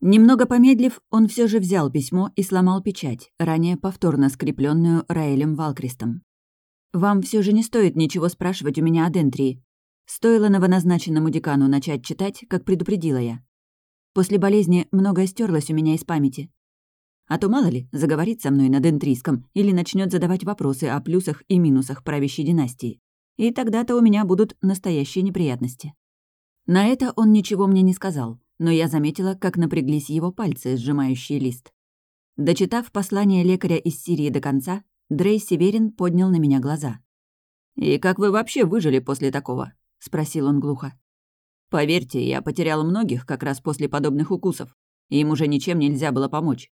Немного помедлив, он все же взял письмо и сломал печать, ранее повторно скрепленную Раэлем Валкристом. «Вам все же не стоит ничего спрашивать у меня о Дентрии. Стоило новоназначенному декану начать читать, как предупредила я. После болезни многое стерлось у меня из памяти. А то, мало ли, заговорит со мной на дентрийском или начнет задавать вопросы о плюсах и минусах правящей династии. И тогда-то у меня будут настоящие неприятности. На это он ничего мне не сказал, но я заметила, как напряглись его пальцы, сжимающие лист. Дочитав послание лекаря из Сирии до конца, Дрей Северин поднял на меня глаза. «И как вы вообще выжили после такого?» — спросил он глухо. «Поверьте, я потерял многих как раз после подобных укусов. Им уже ничем нельзя было помочь».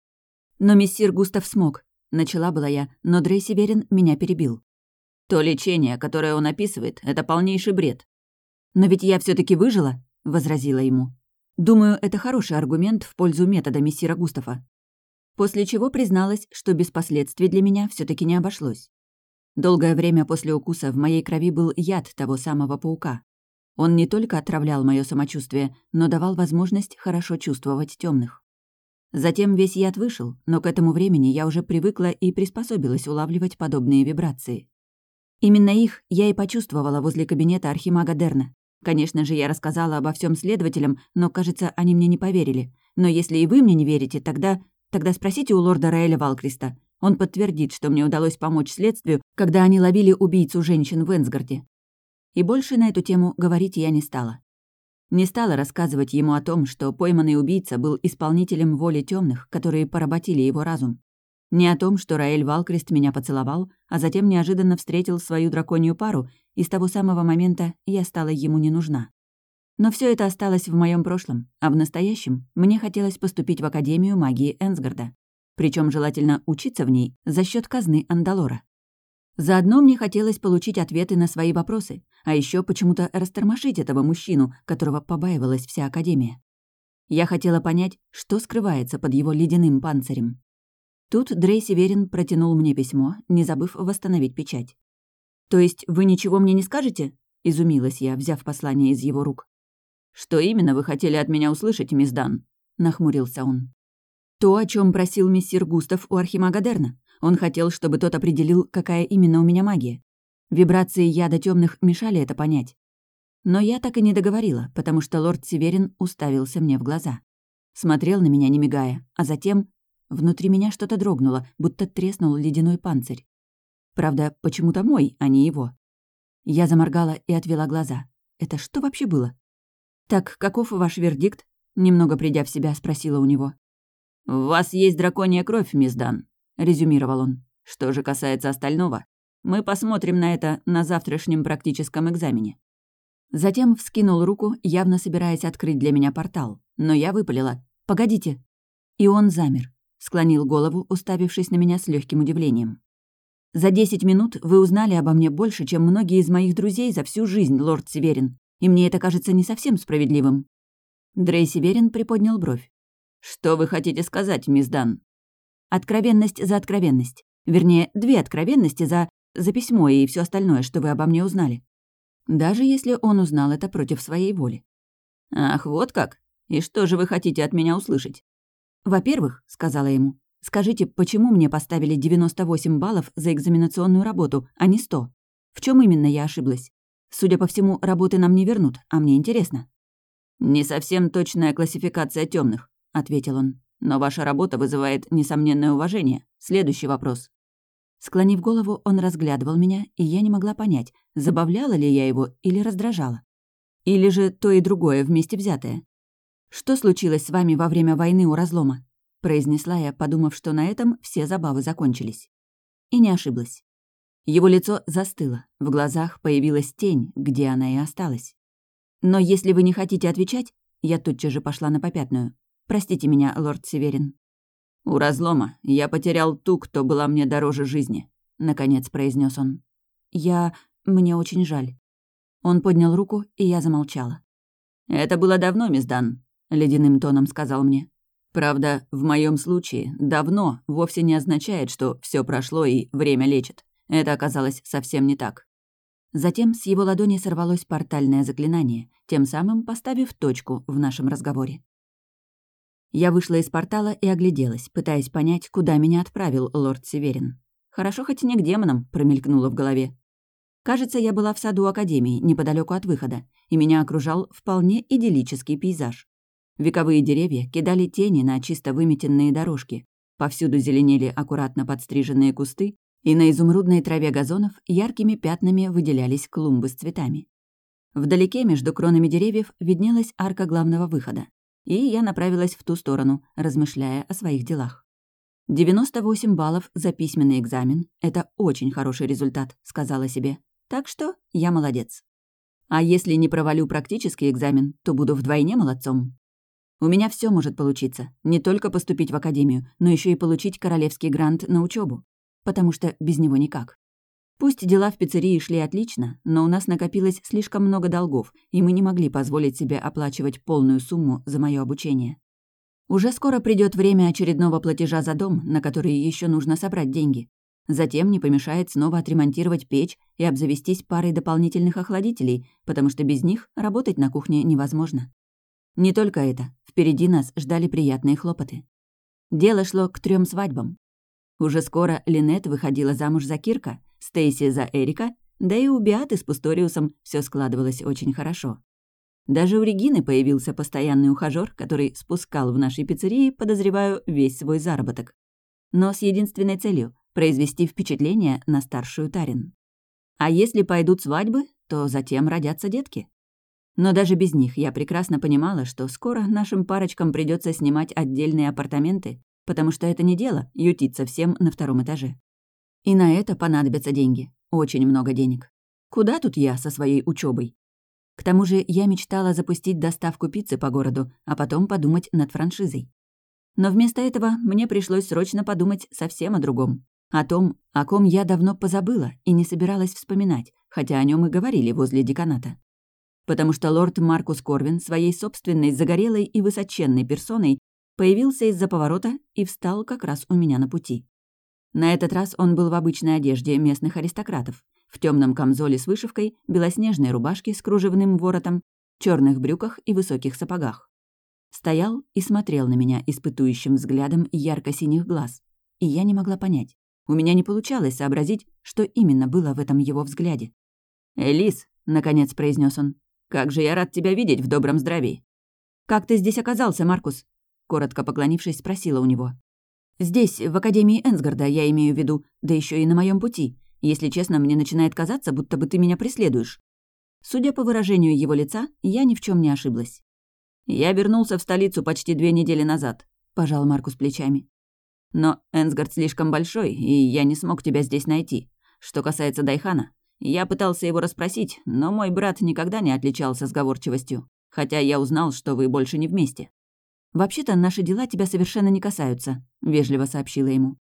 «Но мессир Густав смог», — начала была я, но Дрей Северин меня перебил. «То лечение, которое он описывает, это полнейший бред». «Но ведь я все таки выжила», — возразила ему. Думаю, это хороший аргумент в пользу метода мессира Густава. После чего призналась, что без последствий для меня все таки не обошлось. Долгое время после укуса в моей крови был яд того самого паука. Он не только отравлял мое самочувствие, но давал возможность хорошо чувствовать темных. Затем весь яд вышел, но к этому времени я уже привыкла и приспособилась улавливать подобные вибрации. Именно их я и почувствовала возле кабинета архимага Дерна. Конечно же, я рассказала обо всем следователям, но, кажется, они мне не поверили. Но если и вы мне не верите, тогда... Тогда спросите у лорда Раэля Валкриста. Он подтвердит, что мне удалось помочь следствию, когда они ловили убийцу женщин в Энсгарде. И больше на эту тему говорить я не стала. Не стала рассказывать ему о том, что пойманный убийца был исполнителем воли темных, которые поработили его разум. Не о том, что Раэль Валкрест меня поцеловал, а затем неожиданно встретил свою драконью пару, и с того самого момента я стала ему не нужна. Но все это осталось в моем прошлом, а в настоящем мне хотелось поступить в Академию магии Энсгарда. Причем желательно учиться в ней за счет казны Андалора. Заодно мне хотелось получить ответы на свои вопросы, а еще почему-то растормошить этого мужчину, которого побаивалась вся Академия. Я хотела понять, что скрывается под его ледяным панцирем. Тут Дрей Северин протянул мне письмо, не забыв восстановить печать. «То есть вы ничего мне не скажете?» — изумилась я, взяв послание из его рук. «Что именно вы хотели от меня услышать, мисс Дан?» — нахмурился он. «То, о чем просил мессир Густав у архимага Дерна. Он хотел, чтобы тот определил, какая именно у меня магия. Вибрации яда темных мешали это понять. Но я так и не договорила, потому что лорд Северин уставился мне в глаза. Смотрел на меня, не мигая, а затем Внутри меня что-то дрогнуло, будто треснул ледяной панцирь. Правда, почему-то мой, а не его. Я заморгала и отвела глаза. Это что вообще было? «Так, каков ваш вердикт?» Немного придя в себя, спросила у него. «У вас есть драконья кровь, мисс Дан», — резюмировал он. «Что же касается остального, мы посмотрим на это на завтрашнем практическом экзамене». Затем вскинул руку, явно собираясь открыть для меня портал. Но я выпалила. «Погодите». И он замер склонил голову, уставившись на меня с легким удивлением. «За десять минут вы узнали обо мне больше, чем многие из моих друзей за всю жизнь, лорд Северин, и мне это кажется не совсем справедливым». Дрей Северин приподнял бровь. «Что вы хотите сказать, мисс Дан?» «Откровенность за откровенность. Вернее, две откровенности за... за письмо и все остальное, что вы обо мне узнали. Даже если он узнал это против своей воли». «Ах, вот как? И что же вы хотите от меня услышать?» «Во-первых», — сказала ему, — «скажите, почему мне поставили 98 баллов за экзаменационную работу, а не 100? В чем именно я ошиблась? Судя по всему, работы нам не вернут, а мне интересно». «Не совсем точная классификация темных, ответил он. «Но ваша работа вызывает несомненное уважение. Следующий вопрос». Склонив голову, он разглядывал меня, и я не могла понять, забавляла ли я его или раздражала. Или же то и другое вместе взятое. «Что случилось с вами во время войны у разлома?» — произнесла я, подумав, что на этом все забавы закончились. И не ошиблась. Его лицо застыло, в глазах появилась тень, где она и осталась. «Но если вы не хотите отвечать...» Я тутчас же пошла на попятную. «Простите меня, лорд Северин». «У разлома я потерял ту, кто была мне дороже жизни», — наконец произнес он. «Я... мне очень жаль». Он поднял руку, и я замолчала. «Это было давно, мисс Дан. — ледяным тоном сказал мне. «Правда, в моем случае «давно» вовсе не означает, что все прошло и время лечит. Это оказалось совсем не так». Затем с его ладони сорвалось портальное заклинание, тем самым поставив точку в нашем разговоре. Я вышла из портала и огляделась, пытаясь понять, куда меня отправил лорд Северин. Хорошо хоть не к демонам, промелькнуло в голове. Кажется, я была в саду Академии, неподалеку от выхода, и меня окружал вполне идиллический пейзаж. Вековые деревья кидали тени на чисто выметенные дорожки. Повсюду зеленели аккуратно подстриженные кусты, и на изумрудной траве газонов яркими пятнами выделялись клумбы с цветами. Вдалеке между кронами деревьев виднелась арка главного выхода, и я направилась в ту сторону, размышляя о своих делах. 98 баллов за письменный экзамен — это очень хороший результат, сказала себе. Так что я молодец. А если не провалю практический экзамен, то буду вдвойне молодцом. У меня все может получиться. Не только поступить в академию, но еще и получить королевский грант на учебу, Потому что без него никак. Пусть дела в пиццерии шли отлично, но у нас накопилось слишком много долгов, и мы не могли позволить себе оплачивать полную сумму за мое обучение. Уже скоро придет время очередного платежа за дом, на который еще нужно собрать деньги. Затем не помешает снова отремонтировать печь и обзавестись парой дополнительных охладителей, потому что без них работать на кухне невозможно. Не только это. Впереди нас ждали приятные хлопоты. Дело шло к трем свадьбам. Уже скоро Линет выходила замуж за Кирка, Стейси за Эрика, да и у Биаты с Пусториусом все складывалось очень хорошо. Даже у Регины появился постоянный ухажёр, который спускал в нашей пиццерии, подозреваю, весь свой заработок. Но с единственной целью произвести впечатление на старшую Тарин. А если пойдут свадьбы, то затем родятся детки. Но даже без них я прекрасно понимала, что скоро нашим парочкам придется снимать отдельные апартаменты, потому что это не дело — ютиться всем на втором этаже. И на это понадобятся деньги. Очень много денег. Куда тут я со своей учебой? К тому же я мечтала запустить доставку пиццы по городу, а потом подумать над франшизой. Но вместо этого мне пришлось срочно подумать совсем о другом. О том, о ком я давно позабыла и не собиралась вспоминать, хотя о нем и говорили возле деканата. Потому что лорд Маркус Корвин своей собственной загорелой и высоченной персоной появился из-за поворота и встал как раз у меня на пути. На этот раз он был в обычной одежде местных аристократов, в темном камзоле с вышивкой, белоснежной рубашке с кружевным воротом, черных брюках и высоких сапогах. Стоял и смотрел на меня испытующим взглядом ярко-синих глаз, и я не могла понять, у меня не получалось сообразить, что именно было в этом его взгляде. «Элис», — наконец произнес он, — «как же я рад тебя видеть в добром здравии». «Как ты здесь оказался, Маркус?» — коротко поклонившись, спросила у него. «Здесь, в Академии Энсгарда, я имею в виду, да еще и на моем пути. Если честно, мне начинает казаться, будто бы ты меня преследуешь». Судя по выражению его лица, я ни в чем не ошиблась. «Я вернулся в столицу почти две недели назад», — пожал Маркус плечами. Но Энсгард слишком большой, и я не смог тебя здесь найти. Что касается Дайхана, я пытался его расспросить, но мой брат никогда не отличался сговорчивостью, хотя я узнал, что вы больше не вместе. «Вообще-то наши дела тебя совершенно не касаются», — вежливо сообщила ему.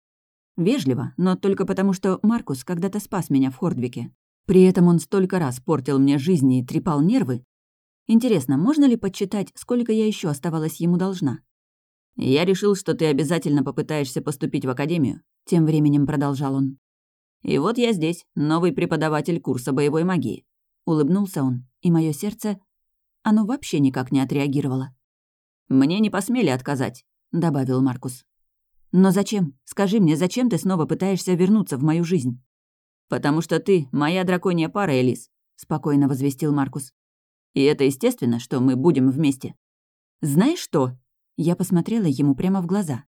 Вежливо, но только потому, что Маркус когда-то спас меня в Хордвике. При этом он столько раз портил мне жизнь и трепал нервы. Интересно, можно ли подсчитать, сколько я еще оставалась ему должна? «Я решил, что ты обязательно попытаешься поступить в академию», — тем временем продолжал он. «И вот я здесь, новый преподаватель курса боевой магии». Улыбнулся он, и мое сердце... Оно вообще никак не отреагировало. «Мне не посмели отказать», — добавил Маркус. «Но зачем? Скажи мне, зачем ты снова пытаешься вернуться в мою жизнь?» «Потому что ты моя драконья пара, Элис», — спокойно возвестил Маркус. «И это естественно, что мы будем вместе». «Знаешь что?» Я посмотрела ему прямо в глаза.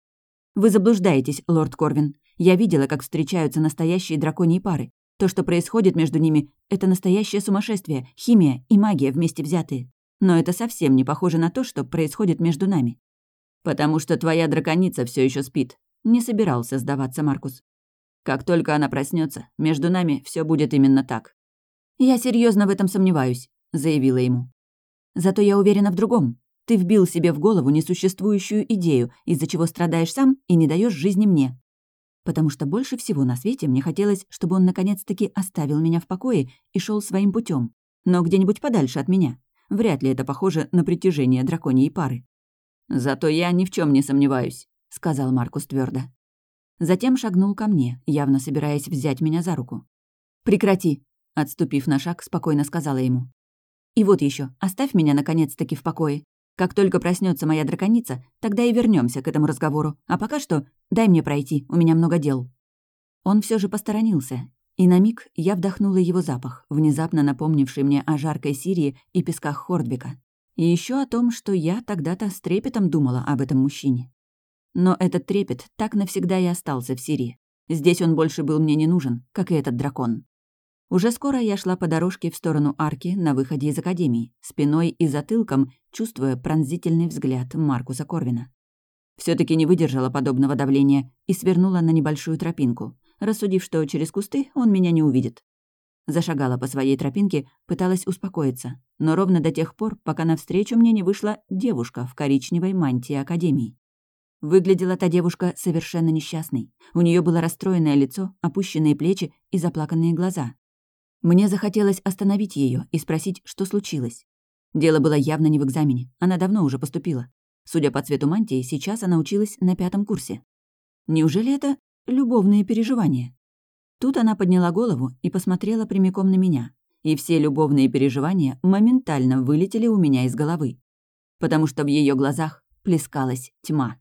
«Вы заблуждаетесь, лорд Корвин. Я видела, как встречаются настоящие драконьи пары. То, что происходит между ними, это настоящее сумасшествие, химия и магия вместе взятые. Но это совсем не похоже на то, что происходит между нами. Потому что твоя драконица все еще спит. Не собирался сдаваться Маркус. Как только она проснется, между нами все будет именно так. Я серьезно в этом сомневаюсь, заявила ему. Зато я уверена в другом. Ты вбил себе в голову несуществующую идею, из-за чего страдаешь сам и не даешь жизни мне. Потому что больше всего на свете мне хотелось, чтобы он наконец-таки оставил меня в покое и шел своим путем, но где-нибудь подальше от меня. Вряд ли это похоже на притяжение драконьей пары. «Зато я ни в чем не сомневаюсь», — сказал Маркус твердо. Затем шагнул ко мне, явно собираясь взять меня за руку. «Прекрати», — отступив на шаг, спокойно сказала ему. «И вот еще, оставь меня наконец-таки в покое. Как только проснется моя драконица, тогда и вернемся к этому разговору. А пока что дай мне пройти, у меня много дел». Он все же посторонился, и на миг я вдохнула его запах, внезапно напомнивший мне о жаркой Сирии и песках Хордвика. И еще о том, что я тогда-то с трепетом думала об этом мужчине. Но этот трепет так навсегда и остался в Сирии. Здесь он больше был мне не нужен, как и этот дракон. Уже скоро я шла по дорожке в сторону арки на выходе из академии, спиной и затылком, чувствуя пронзительный взгляд Маркуса Корвина. все таки не выдержала подобного давления и свернула на небольшую тропинку, рассудив, что через кусты он меня не увидит. Зашагала по своей тропинке, пыталась успокоиться, но ровно до тех пор, пока навстречу мне не вышла девушка в коричневой мантии Академии. Выглядела та девушка совершенно несчастной. У нее было расстроенное лицо, опущенные плечи и заплаканные глаза. Мне захотелось остановить ее и спросить, что случилось. Дело было явно не в экзамене, она давно уже поступила. Судя по цвету мантии, сейчас она училась на пятом курсе. Неужели это любовные переживания? Тут она подняла голову и посмотрела прямиком на меня, и все любовные переживания моментально вылетели у меня из головы, потому что в ее глазах плескалась тьма.